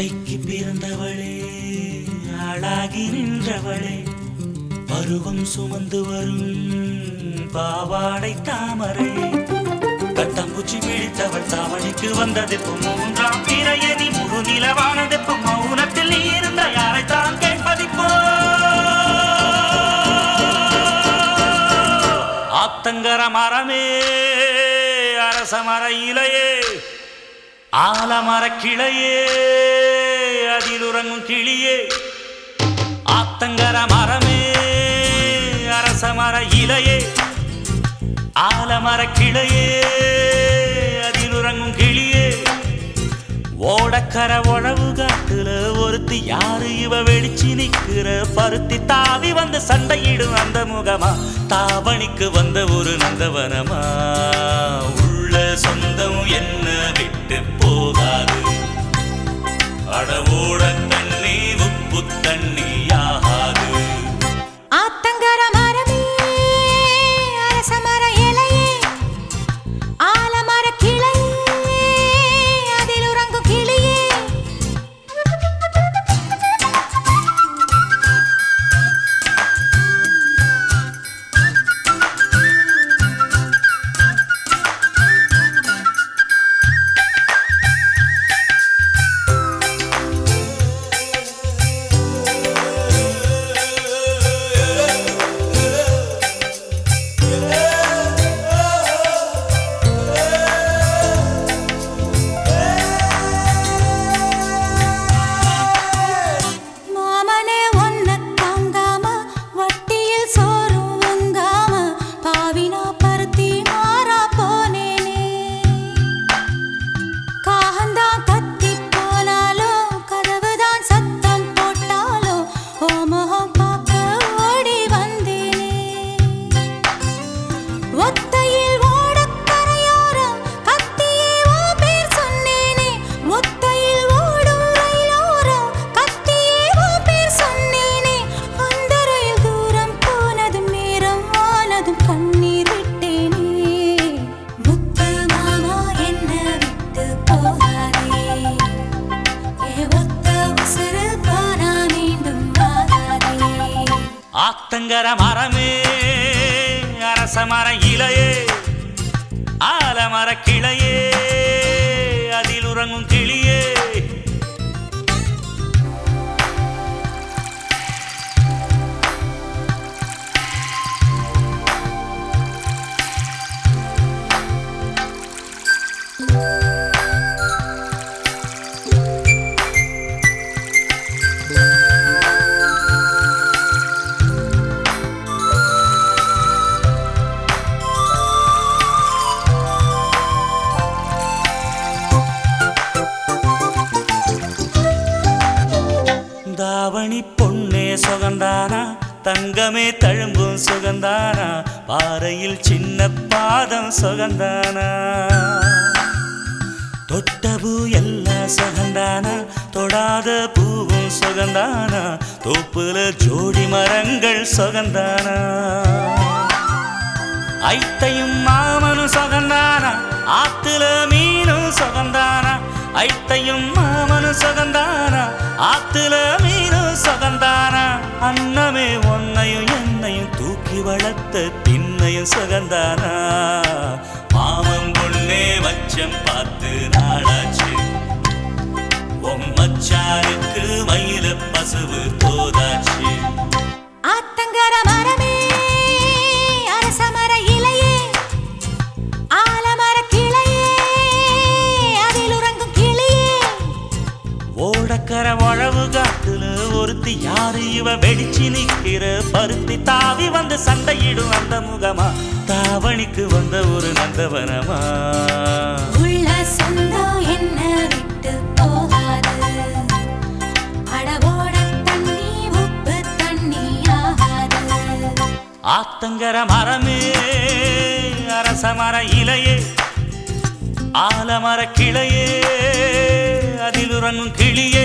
அத்தைக்கு பிறந்தவளே ஆளாகி நின்றவளே பருவம் சுமந்து வரும் பாவாடை தாமரை. கட்டம்பூச்சி பிடித்தவள் தாவணிக்கு வந்ததெப்பு மூன்றாம் பிறையணி முழு நிலவானதெப்பு மௌனத்தில் இருந்த யாரை தான் கேட்பதிப்போ? ஆத்தங்கர மரமே அரச மர இலையே ஆலமர கிளையே அதில் உறங்கும் கிளியே. ஆத்தங்கர மரமே அரச மர இலையே. ஆலமர கிளையே அதில் உறங்கும் கிளியே. ஓடக்கர உழவு காட்டுல ஒருத்தி யாரு? இவ வெளிச்சு நிக்கிற பருத்தி தாவி வந்து சண்டையிடும் அந்த முகமா? தாவணிக்கு வந்த ஒரு நந்தவனமா? உள்ள சொந்தம் என்ன? அடவோட மாமனே ஆத்தங்கர மரமே அரச மர இலையே ஆலமர கிளையே. சுகந்தானா? தங்கமே தழும்பும் சுகந்தானா? பாறையில் சின்ன பாதம் சுகந்தானா? தொட்ட பூ எல்லாம் சுகந்தானா? தொடாத பூவும் சுகந்தானா? தோப்புல ஜோடி மரங்கள் சுகந்தானா? ஐத்தையும் மாமனும் சுகந்தானா? ஆத்துல மீனும் சுகந்தானா? ஐத்தையும் மாமனும் சுகந்தானா? ஆத்துல வளர்த்த திண்ணையும் சுகந்தானா? மாமன் பொண்ணே மச்சம் பார்த்து நாளாச்சு. உன் மச்சானுக்கு மயில பசுவு தோதாச்சு. ஆத்தங்கர மரமே அரச மர இலையே ஆலமர கிளையே அதில் உறங்கும் கிளியே. ஓடக்கர உழவு காட்டுல ஒருத்தி யாரு? இவ வெடிச்சு நிக்கிற பருத்தி தாவி வந்து சண்டையிடும் அந்த முகமா? தாவணிக்கு வந்த ஒரு நந்தவனமா? உள்ள சொந்தம் என்ன விட்டு போகாது. அடவோட தண்ணி உப்பு தண்ணி ஆகாது. ஆத்தங்கர மரமே அரச மர இலையே ஆலமர கிளையே அதில் உறங்கும் கிளியே